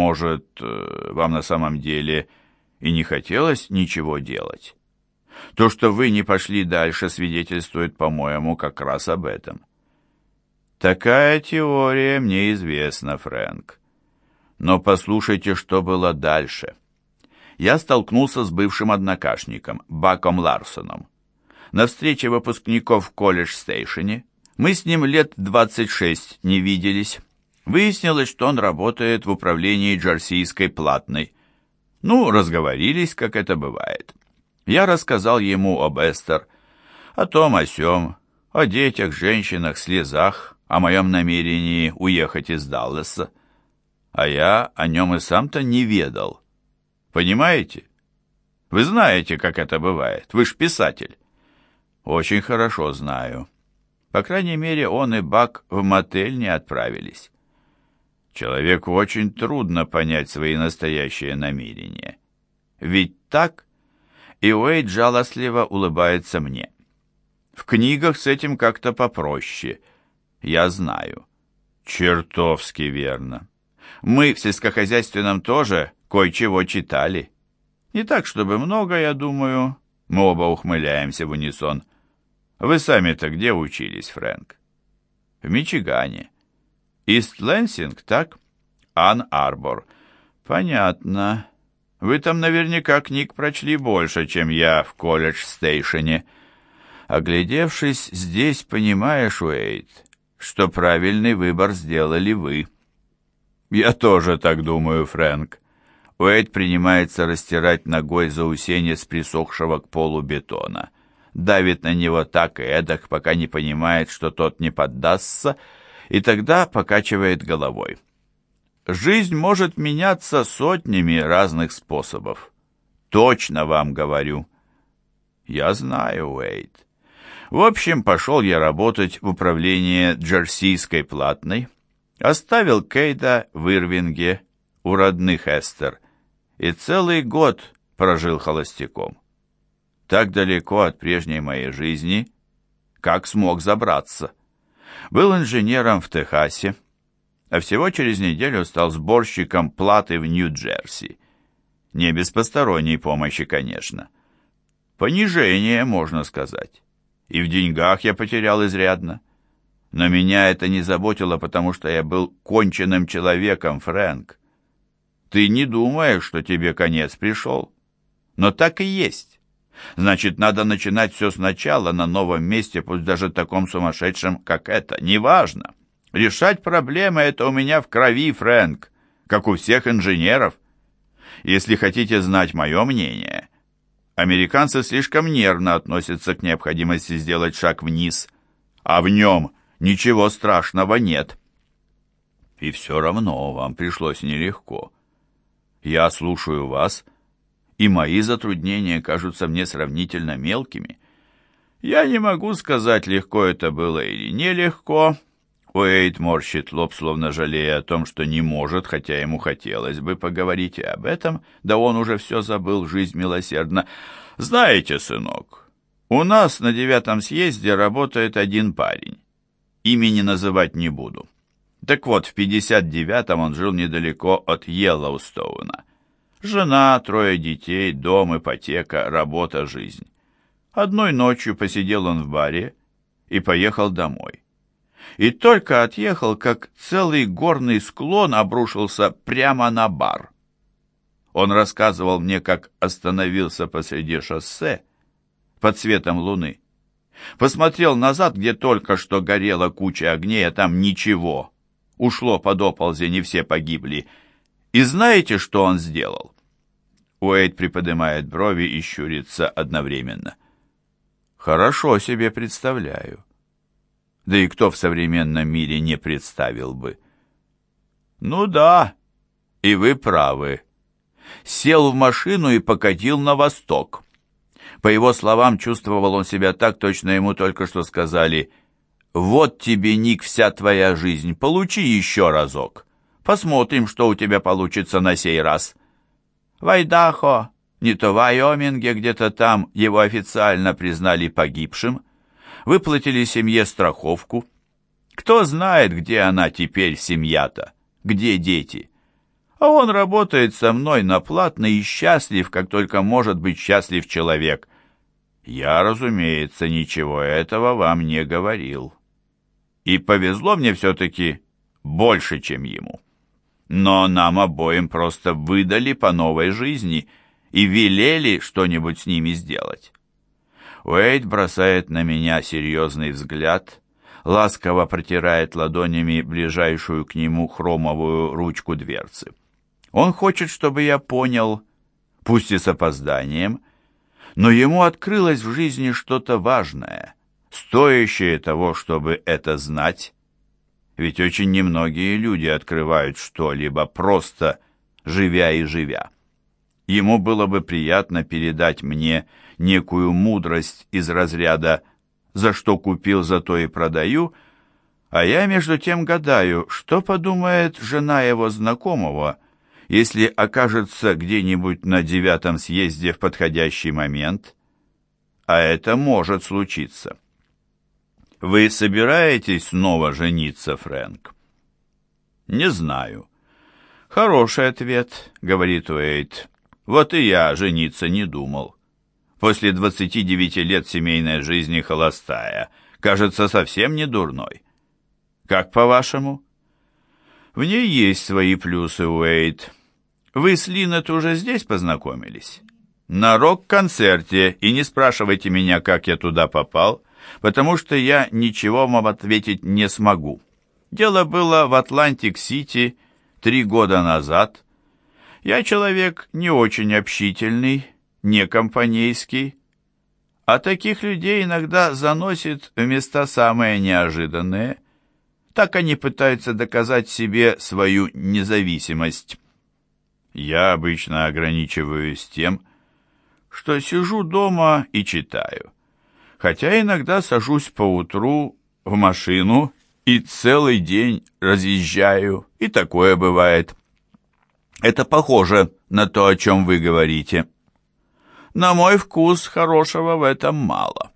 может, э, вам на самом деле и не хотелось ничего делать? То, что вы не пошли дальше, свидетельствует, по-моему, как раз об этом. Такая теория мне известна, Фрэнк. Но послушайте, что было дальше. Я столкнулся с бывшим однокашником, Баком Ларсоном. На встрече выпускников в колледж-стейшене мы с ним лет 26 не виделись. Выяснилось, что он работает в управлении Джерсийской платной. Ну, разговорились, как это бывает. Я рассказал ему об Эстер, о том, о сём, о детях, женщинах, слезах, о моем намерении уехать из Далласа. А я о нем и сам-то не ведал. Понимаете? Вы знаете, как это бывает. Вы ж писатель. Очень хорошо знаю. По крайней мере, он и Бак в мотель не отправились. Человеку очень трудно понять свои настоящие намерения. Ведь так? И Уэйд жалостливо улыбается мне. В книгах с этим как-то попроще. Я знаю. Чертовски верно. Мы в сельскохозяйственном тоже кое-чего читали. Не так, чтобы много, я думаю. Мы оба ухмыляемся в унисон. Вы сами-то где учились, Фрэнк? В Мичигане. Ист-Лэнсинг, так? Ан-Арбор. Понятно. Вы там наверняка книг прочли больше, чем я в колледж-стейшене. Оглядевшись здесь, понимаешь, Уэйт, что правильный выбор сделали вы. Я тоже так думаю, Фрэнк. Уэйт принимается растирать ногой заусенец присохшего к полу бетона давит на него так и эдак, пока не понимает, что тот не поддастся, и тогда покачивает головой. Жизнь может меняться сотнями разных способов. Точно вам говорю. Я знаю, Уэйд. В общем, пошел я работать в управление Джерсийской платной, оставил Кейда в Ирвинге у родных Эстер и целый год прожил холостяком так далеко от прежней моей жизни, как смог забраться. Был инженером в Техасе, а всего через неделю стал сборщиком платы в Нью-Джерси. Не без посторонней помощи, конечно. Понижение, можно сказать. И в деньгах я потерял изрядно. Но меня это не заботило, потому что я был конченным человеком, Фрэнк. Ты не думаешь, что тебе конец пришел? Но так и есть. Значит, надо начинать все сначала на новом месте, пусть даже таком сумасшедшем, как это. Неважно. Решать проблемы — это у меня в крови, Фрэнк, как у всех инженеров. Если хотите знать мое мнение, американцы слишком нервно относятся к необходимости сделать шаг вниз, а в нем ничего страшного нет. И все равно вам пришлось нелегко. Я слушаю вас — и мои затруднения кажутся мне сравнительно мелкими. Я не могу сказать, легко это было или нелегко. Уэйд морщит лоб, словно жалея о том, что не может, хотя ему хотелось бы поговорить и об этом, да он уже все забыл, жизнь милосердна. Знаете, сынок, у нас на девятом съезде работает один парень. Имени называть не буду. Так вот, в 59-м он жил недалеко от Йеллоустоуна. Жена, трое детей, дом, ипотека, работа, жизнь. Одной ночью посидел он в баре и поехал домой. И только отъехал, как целый горный склон обрушился прямо на бар. Он рассказывал мне, как остановился посреди шоссе под светом луны. Посмотрел назад, где только что горела куча огней, а там ничего. Ушло под оползень, и все погибли. И знаете, что он сделал? Уэйд приподнимает брови и щурится одновременно. Хорошо себе представляю. Да и кто в современном мире не представил бы? Ну да, и вы правы. Сел в машину и покатил на восток. По его словам, чувствовал он себя так, точно ему только что сказали «Вот тебе, Ник, вся твоя жизнь, получи еще разок». Посмотрим, что у тебя получится на сей раз. В Айдахо, не то в Вайоминге, где-то там его официально признали погибшим, выплатили семье страховку. Кто знает, где она теперь, семья-то, где дети. а он работает со мной на платно и счастлив, как только может быть счастлив человек. Я, разумеется, ничего этого вам не говорил. И повезло мне все-таки больше, чем ему. Но нам обоим просто выдали по новой жизни и велели что-нибудь с ними сделать. Уэйд бросает на меня серьезный взгляд, ласково протирает ладонями ближайшую к нему хромовую ручку дверцы. Он хочет, чтобы я понял, пусть и с опозданием, но ему открылось в жизни что-то важное, стоящее того, чтобы это знать. Ведь очень немногие люди открывают что-либо просто живя и живя. Ему было бы приятно передать мне некую мудрость из разряда «за что купил, за то и продаю», а я между тем гадаю, что подумает жена его знакомого – если окажется где-нибудь на девятом съезде в подходящий момент, а это может случиться. Вы собираетесь снова жениться, Фрэнк? Не знаю. Хороший ответ, говорит Уэйт. Вот и я жениться не думал. После 29 лет семейной жизни холостая, кажется, совсем не дурной. Как по-вашему? В ней есть свои плюсы, Уэйт. Вы с Линет уже здесь познакомились? На рок-концерте, и не спрашивайте меня, как я туда попал, потому что я ничего вам ответить не смогу. Дело было в Атлантик-Сити три года назад. Я человек не очень общительный, не компанейский, а таких людей иногда заносит в места самые неожиданные. Так они пытаются доказать себе свою независимость. Я обычно ограничиваюсь тем, что сижу дома и читаю, хотя иногда сажусь поутру в машину и целый день разъезжаю, и такое бывает. Это похоже на то, о чем вы говорите. На мой вкус хорошего в этом мало.